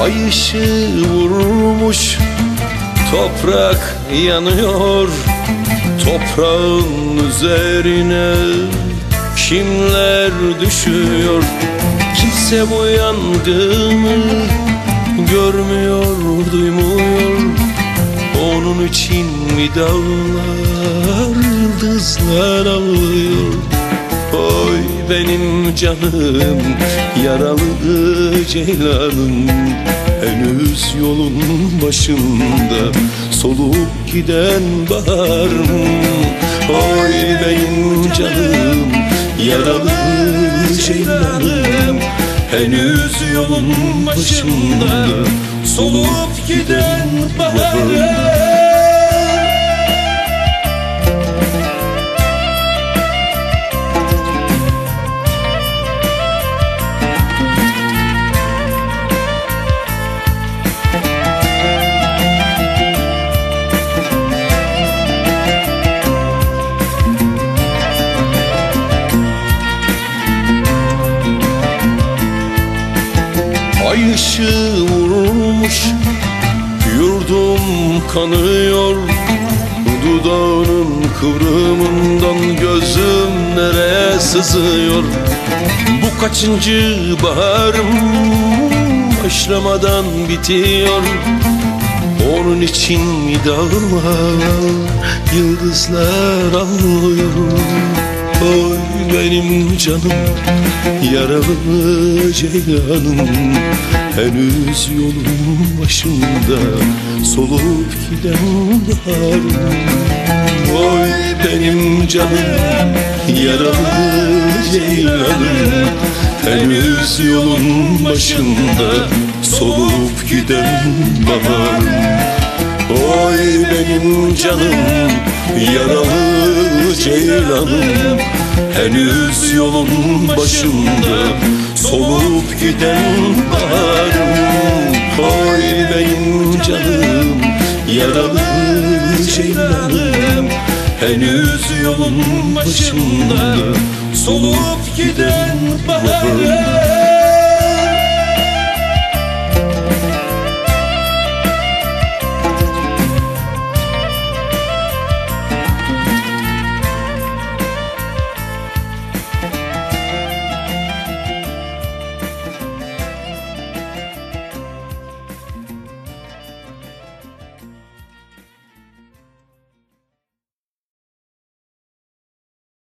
Ay ışığı vurmuş Toprak yanıyor. Toprağın üzerine Kimler düşüyor? Kimse bu yangını Görmüyor, duymuyor. Onun için mi dağlar Yıldızlar ağlıyor Oy benim canım Yaralı ceylanım. Henüz yolun başında Solup giden baharım Oy benim canım Yaralı ceylanım. Henüz yolun başında Solup giden baharım Ay ışığı vurmuş Yurdum kanıyor. Dudağının kıvrımından Gözüm nereye sızıyor? Bu kaçıncı baharım Başlamadan bitiyor? Onun için mi dağlar Yıldızlar ağlıyor Oy benim canım Yaralı ceylanım Henüz yolun başında Solup giden baharım Oy benim canım Yaralı ceylanım. Henüz yolun başında Solup giden baharım Oy benim canım Yaralı ceylanım. Henüz yolun başında Solup giden baharım ceylanım Henüz yolun başında. Solup giden baharım